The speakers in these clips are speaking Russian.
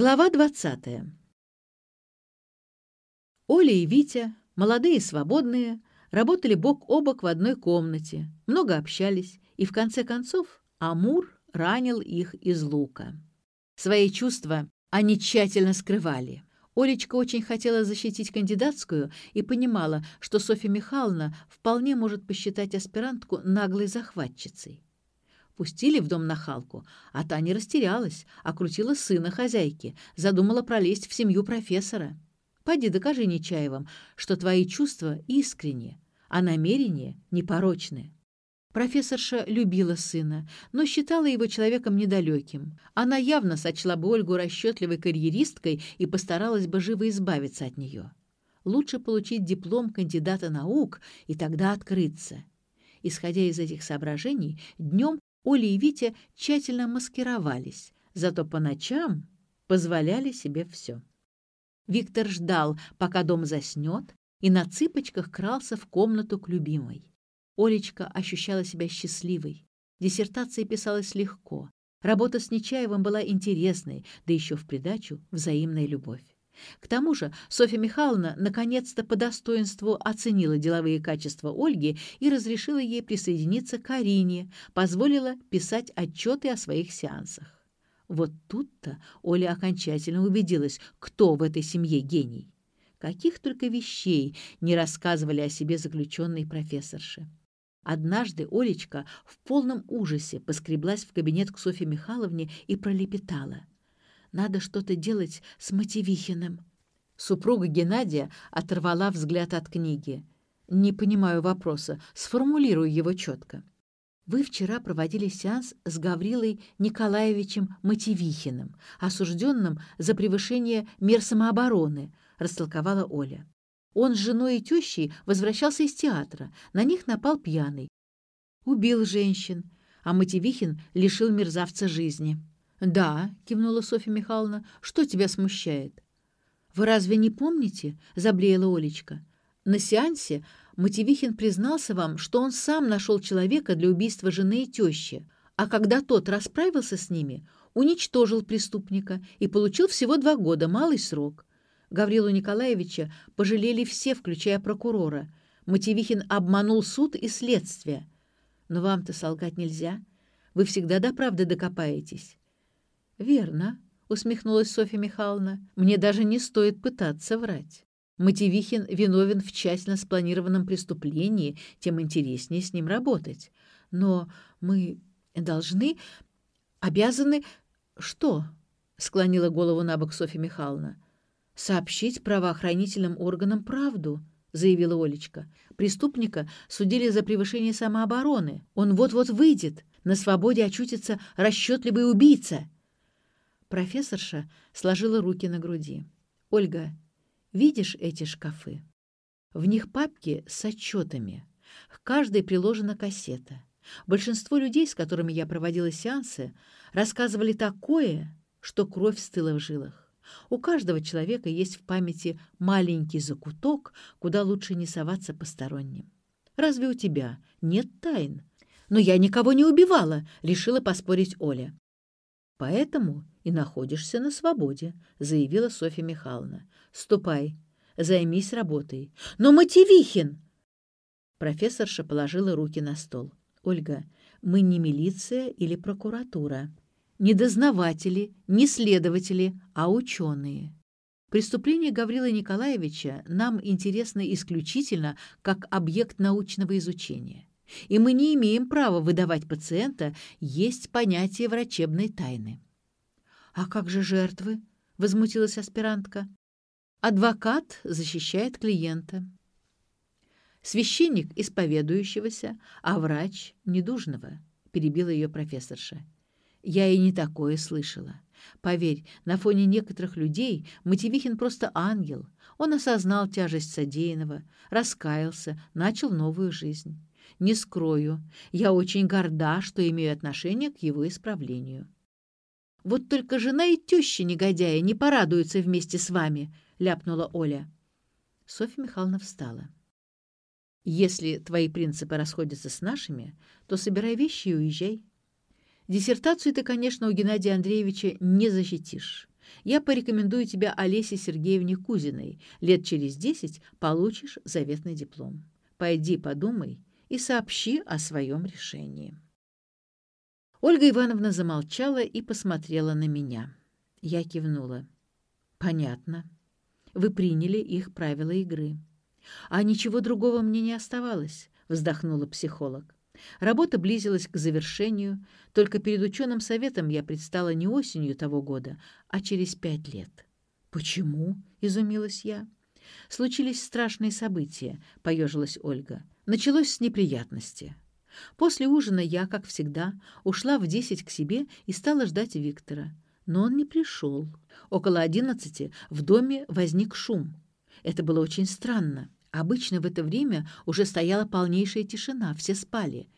Глава 20. Оля и Витя, молодые и свободные, работали бок о бок в одной комнате, много общались, и в конце концов Амур ранил их из лука. Свои чувства они тщательно скрывали. Олечка очень хотела защитить кандидатскую и понимала, что Софья Михайловна вполне может посчитать аспирантку наглой захватчицей. Пустили в дом нахалку, а та не растерялась, окрутила сына хозяйки, задумала пролезть в семью профессора. Пойди докажи Нечаевым, что твои чувства искренние, а намерения непорочные. Профессорша любила сына, но считала его человеком недалеким. Она явно сочла бы Ольгу расчетливой карьеристкой и постаралась бы живо избавиться от нее. Лучше получить диплом кандидата наук и тогда открыться. Исходя из этих соображений, днем Оля и Витя тщательно маскировались, зато по ночам позволяли себе все. Виктор ждал, пока дом заснет, и на цыпочках крался в комнату к любимой. Олечка ощущала себя счастливой. Диссертация писалась легко. Работа с Нечаевым была интересной, да еще в придачу взаимная любовь. К тому же Софья Михайловна наконец-то по достоинству оценила деловые качества Ольги и разрешила ей присоединиться к Арине, позволила писать отчеты о своих сеансах. Вот тут-то Оля окончательно убедилась, кто в этой семье гений. Каких только вещей не рассказывали о себе заключенные профессорши. Однажды Олечка в полном ужасе поскреблась в кабинет к Софье Михайловне и пролепетала — надо что-то делать с Матевихиным. Супруга Геннадия оторвала взгляд от книги. «Не понимаю вопроса. Сформулирую его четко». «Вы вчера проводили сеанс с Гаврилой Николаевичем Матевихиным, осужденным за превышение мер самообороны», — растолковала Оля. «Он с женой и тещей возвращался из театра. На них напал пьяный. Убил женщин, а Матевихин лишил мерзавца жизни». «Да», — кивнула Софья Михайловна, — «что тебя смущает?» «Вы разве не помните?» — заблеяла Олечка. «На сеансе Матевихин признался вам, что он сам нашел человека для убийства жены и тещи, а когда тот расправился с ними, уничтожил преступника и получил всего два года, малый срок. Гаврилу Николаевича пожалели все, включая прокурора. Матевихин обманул суд и следствие. Но вам-то солгать нельзя. Вы всегда до правды докопаетесь. «Верно», — усмехнулась Софья Михайловна. «Мне даже не стоит пытаться врать. Матевихин виновен в тщательно спланированном преступлении, тем интереснее с ним работать. Но мы должны, обязаны... Что?» — склонила голову на бок Софья Михайловна. «Сообщить правоохранительным органам правду», — заявила Олечка. «Преступника судили за превышение самообороны. Он вот-вот выйдет. На свободе очутится расчетливый убийца». Профессорша сложила руки на груди. «Ольга, видишь эти шкафы? В них папки с отчетами. К каждой приложена кассета. Большинство людей, с которыми я проводила сеансы, рассказывали такое, что кровь стыла в жилах. У каждого человека есть в памяти маленький закуток, куда лучше не соваться посторонним. Разве у тебя нет тайн? Но я никого не убивала, решила поспорить Оля. Поэтому и находишься на свободе», — заявила Софья Михайловна. «Ступай, займись работой». «Но Матевихин!» Профессорша положила руки на стол. «Ольга, мы не милиция или прокуратура, не дознаватели, не следователи, а ученые. Преступление Гаврила Николаевича нам интересно исключительно как объект научного изучения. И мы не имеем права выдавать пациента, есть понятие врачебной тайны. «А как же жертвы?» — возмутилась аспирантка. «Адвокат защищает клиента. Священник — исповедующегося, а врач — недужного», — перебила ее профессорша. «Я и не такое слышала. Поверь, на фоне некоторых людей Матевихин просто ангел. Он осознал тяжесть содеянного, раскаялся, начал новую жизнь. Не скрою, я очень горда, что имею отношение к его исправлению». Вот только жена и теща негодяя не порадуются вместе с вами», — ляпнула Оля. Софья Михайловна встала. «Если твои принципы расходятся с нашими, то собирай вещи и уезжай. Диссертацию ты, конечно, у Геннадия Андреевича не защитишь. Я порекомендую тебя Олесе Сергеевне Кузиной. Лет через десять получишь заветный диплом. Пойди подумай и сообщи о своем решении». Ольга Ивановна замолчала и посмотрела на меня. Я кивнула. «Понятно. Вы приняли их правила игры. А ничего другого мне не оставалось», — вздохнула психолог. Работа близилась к завершению, только перед ученым советом я предстала не осенью того года, а через пять лет. «Почему?» — изумилась я. «Случились страшные события», — поежилась Ольга. «Началось с неприятности. После ужина я, как всегда, ушла в десять к себе и стала ждать Виктора. Но он не пришел. Около одиннадцати в доме возник шум. Это было очень странно. Обычно в это время уже стояла полнейшая тишина, все спали.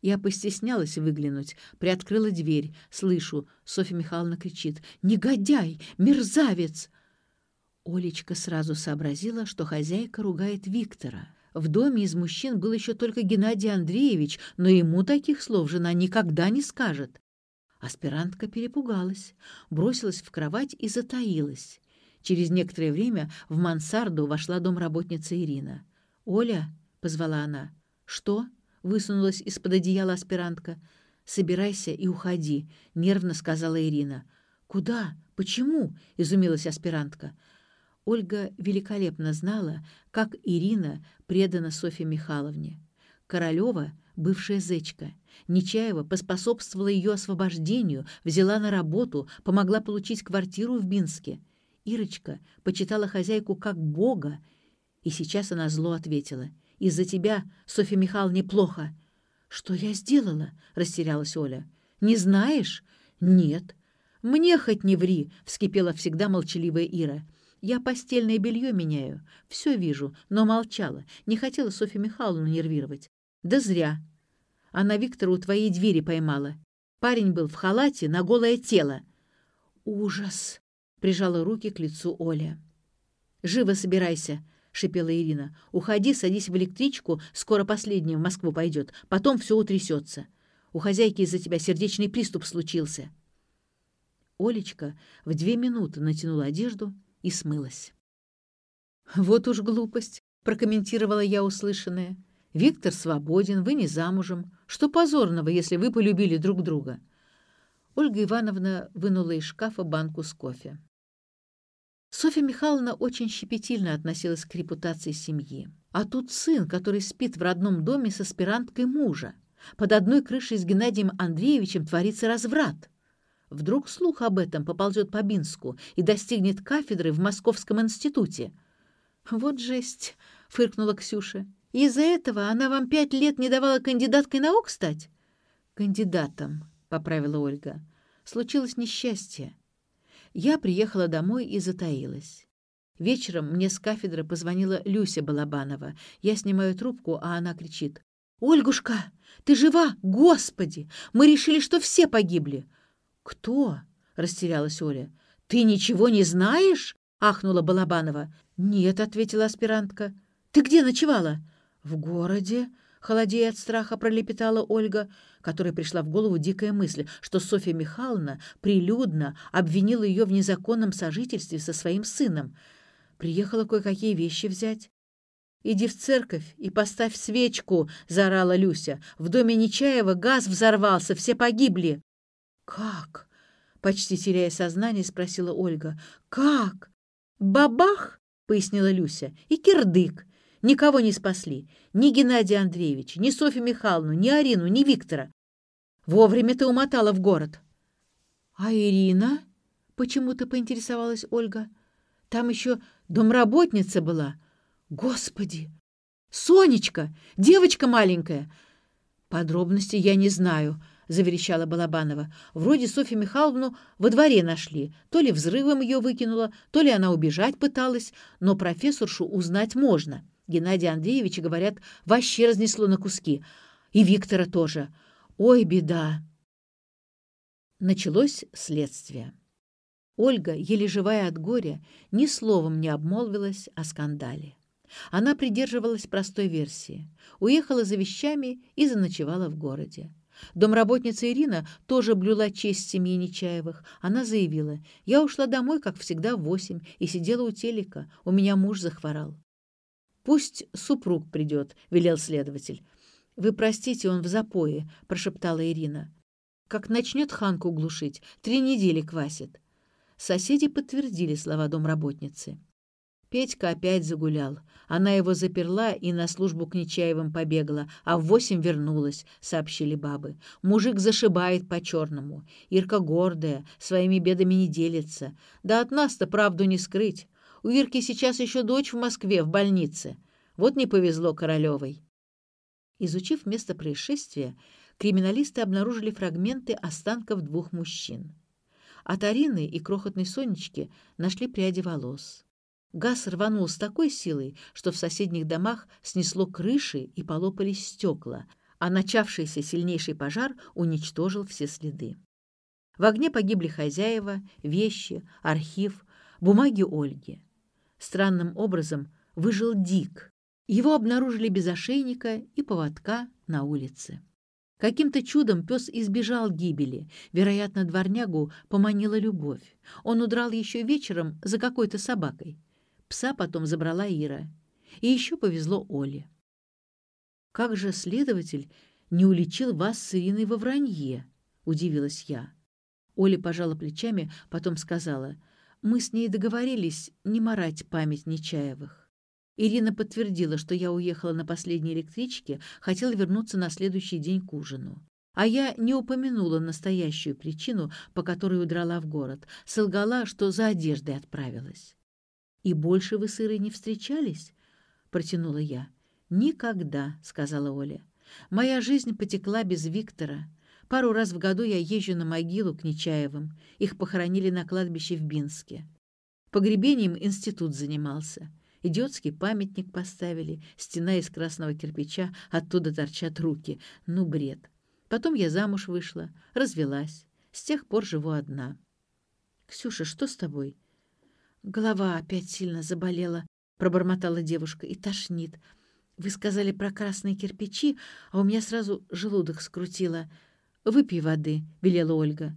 Я постеснялась выглянуть, приоткрыла дверь. Слышу, Софья Михайловна кричит «Негодяй! Мерзавец!» Олечка сразу сообразила, что хозяйка ругает Виктора. В доме из мужчин был еще только Геннадий Андреевич, но ему таких слов жена никогда не скажет. Аспирантка перепугалась, бросилась в кровать и затаилась. Через некоторое время в мансарду вошла домработница Ирина. «Оля», — позвала она. «Что?» — высунулась из-под одеяла аспирантка. «Собирайся и уходи», — нервно сказала Ирина. «Куда? Почему?» — изумилась аспирантка. Ольга великолепно знала, как Ирина предана Софье Михайловне. Королева — бывшая зечка. Нечаева поспособствовала ее освобождению, взяла на работу, помогла получить квартиру в Бинске. Ирочка почитала хозяйку как бога, и сейчас она зло ответила. «Из-за тебя, Софья Михайловна, плохо». «Что я сделала?» — растерялась Оля. «Не знаешь?» «Нет». «Мне хоть не ври!» — вскипела всегда молчаливая Ира. Я постельное белье меняю. Все вижу, но молчала. Не хотела Софью Михайловну нервировать. Да зря. Она Виктора у твоей двери поймала. Парень был в халате на голое тело. Ужас! Прижала руки к лицу Оля. Живо собирайся, — шипела Ирина. «Уходи, садись в электричку, скоро последняя в Москву пойдет, потом все утрясется. У хозяйки из-за тебя сердечный приступ случился». Олечка в две минуты натянула одежду и смылась. «Вот уж глупость», — прокомментировала я услышанное. «Виктор свободен, вы не замужем. Что позорного, если вы полюбили друг друга?» Ольга Ивановна вынула из шкафа банку с кофе. Софья Михайловна очень щепетильно относилась к репутации семьи. А тут сын, который спит в родном доме с аспиранткой мужа. Под одной крышей с Геннадием Андреевичем творится разврат. Вдруг слух об этом поползет по Бинску и достигнет кафедры в Московском институте. «Вот жесть!» — фыркнула Ксюша. «Из-за этого она вам пять лет не давала кандидаткой наук стать?» «Кандидатом», — поправила Ольга. «Случилось несчастье. Я приехала домой и затаилась. Вечером мне с кафедры позвонила Люся Балабанова. Я снимаю трубку, а она кричит. «Ольгушка, ты жива? Господи! Мы решили, что все погибли!» «Кто?» — растерялась Оля. «Ты ничего не знаешь?» — ахнула Балабанова. «Нет», — ответила аспирантка. «Ты где ночевала?» «В городе», — холодея от страха пролепетала Ольга, которой пришла в голову дикая мысль, что Софья Михайловна прилюдно обвинила ее в незаконном сожительстве со своим сыном. Приехала кое-какие вещи взять. «Иди в церковь и поставь свечку!» — заорала Люся. «В доме Нечаева газ взорвался, все погибли!» «Как?» — почти теряя сознание, спросила Ольга. «Как?» «Бабах!» — пояснила Люся. «И кирдык. Никого не спасли. Ни Геннадия Андреевича, ни Софью Михайловну, ни Арину, ни Виктора. Вовремя ты умотала в город». «А Ирина?» — почему-то поинтересовалась Ольга. «Там еще домработница была. Господи! Сонечка! Девочка маленькая!» «Подробностей я не знаю», — заверещала Балабанова. «Вроде Софью Михайловну во дворе нашли. То ли взрывом ее выкинула, то ли она убежать пыталась, но профессоршу узнать можно. Геннадия Андреевича, говорят, вообще разнесло на куски. И Виктора тоже. Ой, беда!» Началось следствие. Ольга, еле живая от горя, ни словом не обмолвилась о скандале. Она придерживалась простой версии. Уехала за вещами и заночевала в городе. Домработница Ирина тоже блюла честь семьи Нечаевых. Она заявила, «Я ушла домой, как всегда, в восемь, и сидела у телека. У меня муж захворал». «Пусть супруг придет», — велел следователь. «Вы простите, он в запое», — прошептала Ирина. «Как начнет Ханку глушить, три недели квасит». Соседи подтвердили слова домработницы. Петька опять загулял. Она его заперла и на службу к Нечаевым побегла, а в восемь вернулась, — сообщили бабы. Мужик зашибает по-черному. Ирка гордая, своими бедами не делится. Да от нас-то правду не скрыть. У Ирки сейчас еще дочь в Москве, в больнице. Вот не повезло Королевой. Изучив место происшествия, криминалисты обнаружили фрагменты останков двух мужчин. От Арины и крохотной Сонечки нашли пряди волос. Газ рванул с такой силой, что в соседних домах снесло крыши и полопались стекла, а начавшийся сильнейший пожар уничтожил все следы. В огне погибли хозяева, вещи, архив, бумаги Ольги. Странным образом выжил Дик. Его обнаружили без ошейника и поводка на улице. Каким-то чудом пес избежал гибели. Вероятно, дворнягу поманила любовь. Он удрал еще вечером за какой-то собакой. Пса потом забрала Ира. И еще повезло Оле. «Как же следователь не уличил вас с Ириной во вранье?» — удивилась я. Оля пожала плечами, потом сказала, «Мы с ней договорились не марать память Нечаевых». Ирина подтвердила, что я уехала на последней электричке, хотела вернуться на следующий день к ужину. А я не упомянула настоящую причину, по которой удрала в город, солгала, что за одеждой отправилась. «И больше вы с Ирой не встречались?» — протянула я. «Никогда», — сказала Оля. «Моя жизнь потекла без Виктора. Пару раз в году я езжу на могилу к Нечаевым. Их похоронили на кладбище в Бинске. Погребением институт занимался. Идиотский памятник поставили, стена из красного кирпича, оттуда торчат руки. Ну, бред. Потом я замуж вышла, развелась. С тех пор живу одна. «Ксюша, что с тобой?» «Голова опять сильно заболела», — пробормотала девушка, — «и тошнит. Вы сказали про красные кирпичи, а у меня сразу желудок скрутило. Выпей воды», — велела Ольга.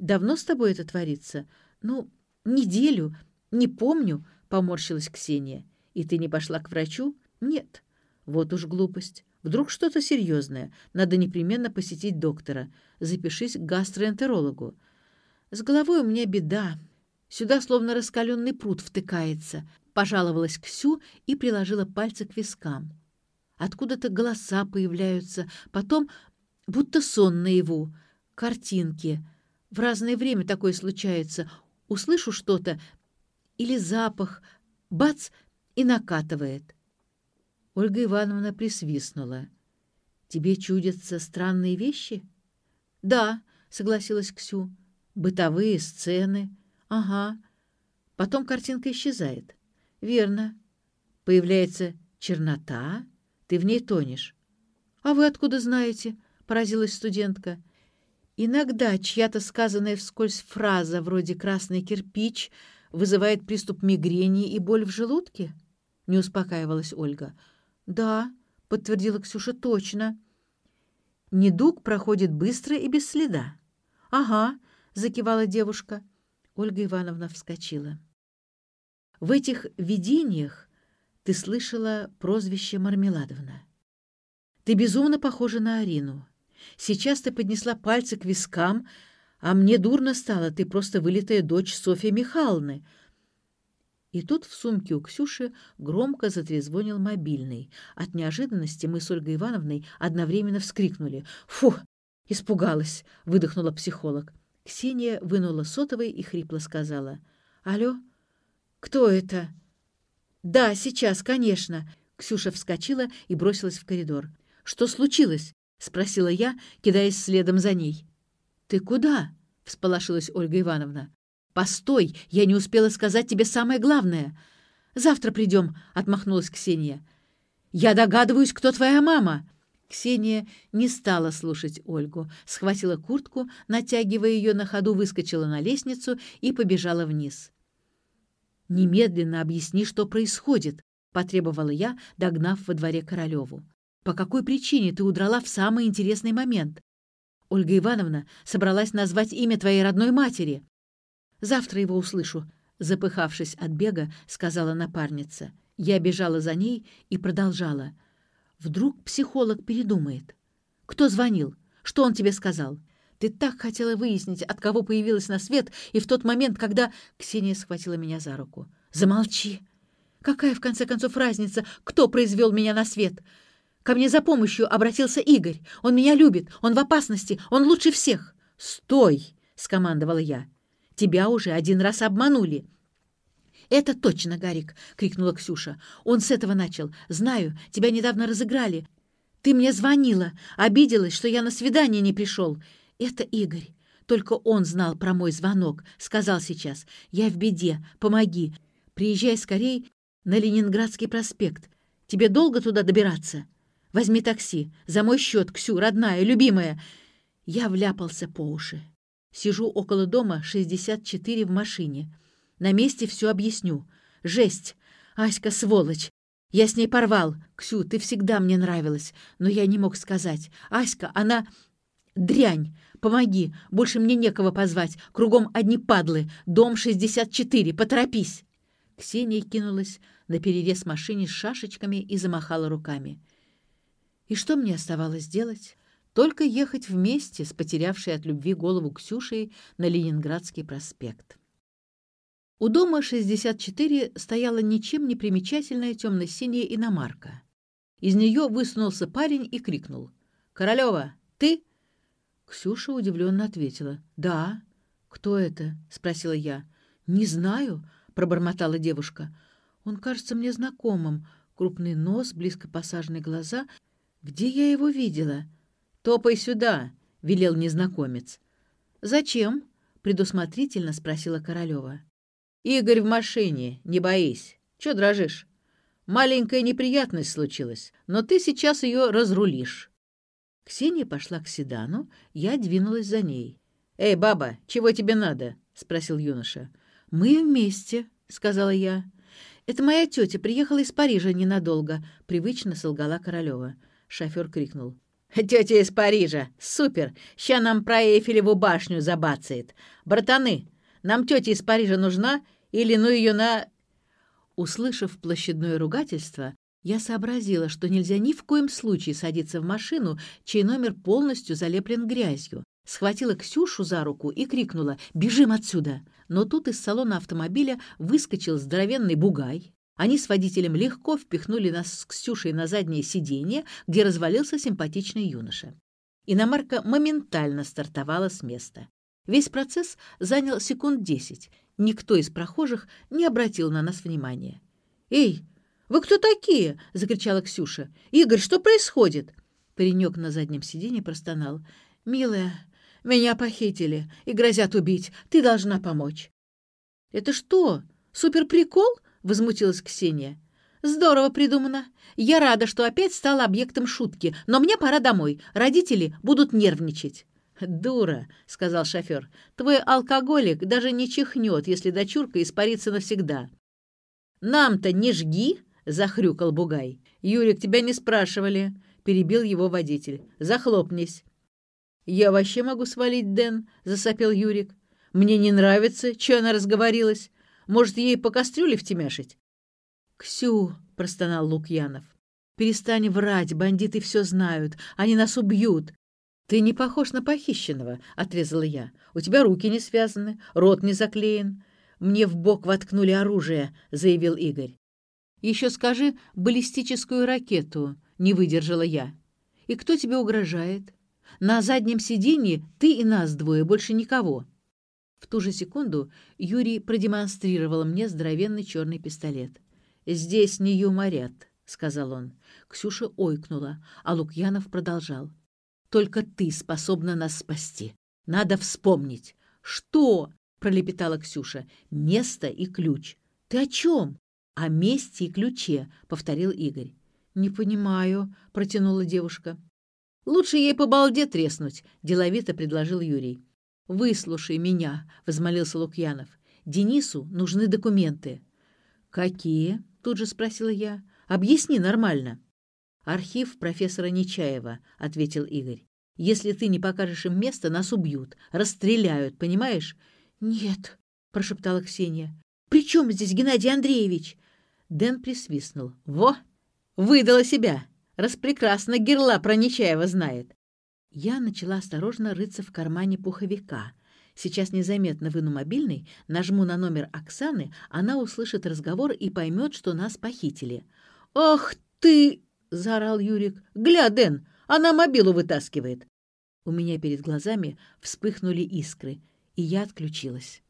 «Давно с тобой это творится?» «Ну, неделю. Не помню», — поморщилась Ксения. «И ты не пошла к врачу?» «Нет». «Вот уж глупость. Вдруг что-то серьезное. Надо непременно посетить доктора. Запишись к гастроэнтерологу». «С головой у меня беда. Сюда словно раскаленный пруд втыкается», — пожаловалась Ксю и приложила пальцы к вискам. Откуда-то голоса появляются, потом будто сон наяву, картинки. В разное время такое случается. Услышу что-то или запах, бац, и накатывает. Ольга Ивановна присвистнула. «Тебе чудятся странные вещи?» «Да», — согласилась Ксю, — «бытовые сцены». Ага. Потом картинка исчезает. Верно. Появляется чернота, ты в ней тонешь. А вы откуда знаете? Поразилась студентка. Иногда чья-то сказанная вскользь фраза вроде «красный кирпич» вызывает приступ мигрени и боль в желудке? Не успокаивалась Ольга. Да, подтвердила Ксюша точно. Недуг проходит быстро и без следа. Ага, закивала девушка. Ольга Ивановна вскочила. «В этих видениях ты слышала прозвище Мармеладовна. Ты безумно похожа на Арину. Сейчас ты поднесла пальцы к вискам, а мне дурно стало, ты просто вылитая дочь Софьи Михайловны». И тут в сумке у Ксюши громко затрезвонил мобильный. От неожиданности мы с Ольгой Ивановной одновременно вскрикнули. «Фу!» — испугалась, — выдохнула психолог. Ксения вынула сотовый и хрипло сказала. «Алло? Кто это?» «Да, сейчас, конечно». Ксюша вскочила и бросилась в коридор. «Что случилось?» — спросила я, кидаясь следом за ней. «Ты куда?» — всполошилась Ольга Ивановна. «Постой! Я не успела сказать тебе самое главное!» «Завтра придем!» — отмахнулась Ксения. «Я догадываюсь, кто твоя мама!» Ксения не стала слушать Ольгу, схватила куртку, натягивая ее на ходу, выскочила на лестницу и побежала вниз. «Немедленно объясни, что происходит», — потребовала я, догнав во дворе Королеву. «По какой причине ты удрала в самый интересный момент?» Ольга Ивановна собралась назвать имя твоей родной матери. Завтра его услышу, запыхавшись от бега, сказала напарница. Я бежала за ней и продолжала. Вдруг психолог передумает. Кто звонил? Что он тебе сказал? Ты так хотела выяснить, от кого появилась на свет, и в тот момент, когда... Ксения схватила меня за руку. Замолчи. Какая, в конце концов, разница, кто произвел меня на свет? Ко мне за помощью обратился Игорь. Он меня любит, он в опасности, он лучше всех. «Стой!» — скомандовала я. «Тебя уже один раз обманули». «Это точно, Гарик!» — крикнула Ксюша. «Он с этого начал. Знаю, тебя недавно разыграли. Ты мне звонила, обиделась, что я на свидание не пришел. Это Игорь. Только он знал про мой звонок. Сказал сейчас. Я в беде. Помоги. Приезжай скорей на Ленинградский проспект. Тебе долго туда добираться?» Возьми такси. За мой счет, Ксю, родная, любимая. Я вляпался по уши. Сижу около дома 64 в машине. На месте все объясню. Жесть. Аська сволочь. Я с ней порвал. Ксю, ты всегда мне нравилась. Но я не мог сказать. Аська, она... Дрянь. Помоги. Больше мне некого позвать. Кругом одни падлы. Дом 64. Поторопись. Ксения кинулась на перерез машине с шашечками и замахала руками. И что мне оставалось делать? Только ехать вместе с потерявшей от любви голову Ксюшей на Ленинградский проспект. У дома 64 стояла ничем не примечательная темно-синяя иномарка. Из нее высунулся парень и крикнул. «Королева, ты?» Ксюша удивленно ответила. «Да». «Кто это?» — спросила я. «Не знаю», — пробормотала девушка. «Он кажется мне знакомым. Крупный нос, близко посаженные глаза — «Где я его видела?» «Топай сюда», — велел незнакомец. «Зачем?» — предусмотрительно спросила Королева. «Игорь в машине, не боись. Чё дрожишь? Маленькая неприятность случилась, но ты сейчас ее разрулишь». Ксения пошла к седану, я двинулась за ней. «Эй, баба, чего тебе надо?» — спросил юноша. «Мы вместе», — сказала я. «Это моя тетя приехала из Парижа ненадолго», — привычно солгала Королева. Шофер крикнул. «Тетя из Парижа! Супер! Ща нам про Эйфелеву башню забацает! Братаны, нам тетя из Парижа нужна или ну ее на...» Услышав площадное ругательство, я сообразила, что нельзя ни в коем случае садиться в машину, чей номер полностью залеплен грязью. Схватила Ксюшу за руку и крикнула «Бежим отсюда!». Но тут из салона автомобиля выскочил здоровенный бугай, они с водителем легко впихнули нас с Ксюшей на заднее сиденье, где развалился симпатичный юноша. Иномарка моментально стартовала с места. Весь процесс занял секунд десять. Никто из прохожих не обратил на нас внимания. «Эй, вы кто такие?» — закричала Ксюша. «Игорь, что происходит?» Паренек на заднем сиденье простонал. «Милая, меня похитили и грозят убить. Ты должна помочь». «Это что, суперприкол?» — возмутилась Ксения. «Здорово придумано. Я рада, что опять стала объектом шутки, но мне пора домой. Родители будут нервничать». «Дура», — сказал шофер. «Твой алкоголик даже не чихнет, если дочурка испарится навсегда». «Нам-то не жги», — захрюкал Бугай. «Юрик, тебя не спрашивали», — перебил его водитель. «Захлопнись». «Я вообще могу свалить, Дэн», — засопел Юрик. «Мне не нравится, что она разговорилась. Может, ей по кастрюле втемяшить?» «Ксю!» — простонал Лукьянов. «Перестань врать, бандиты все знают, они нас убьют!» «Ты не похож на похищенного», — отрезала я. «У тебя руки не связаны, рот не заклеен». «Мне в бок воткнули оружие», — заявил Игорь. «Еще скажи баллистическую ракету», — не выдержала я. «И кто тебе угрожает? На заднем сиденье ты и нас двое, больше никого». В ту же секунду Юрий продемонстрировал мне здоровенный черный пистолет. «Здесь не юморят», — сказал он. Ксюша ойкнула, а Лукьянов продолжал. «Только ты способна нас спасти. Надо вспомнить». «Что?» — пролепетала Ксюша. «Место и ключ». «Ты о чем?» «О месте и ключе», — повторил Игорь. «Не понимаю», — протянула девушка. «Лучше ей по балде треснуть», — деловито предложил Юрий. «Выслушай меня», — возмолился Лукьянов. «Денису нужны документы». «Какие?» — тут же спросила я. «Объясни нормально». «Архив профессора Нечаева», — ответил Игорь. Если ты не покажешь им место, нас убьют, расстреляют, понимаешь?» «Нет», — прошептала Ксения. «При чем здесь Геннадий Андреевич?» Дэн присвистнул. «Во! Выдала себя! Распрекрасно герла про Нечаева знает!» Я начала осторожно рыться в кармане пуховика. Сейчас незаметно выну мобильный, нажму на номер Оксаны, она услышит разговор и поймет, что нас похитили. «Ах ты!» — заорал Юрик. «Гля, Дэн, она мобилу вытаскивает!» У меня перед глазами вспыхнули искры, и я отключилась.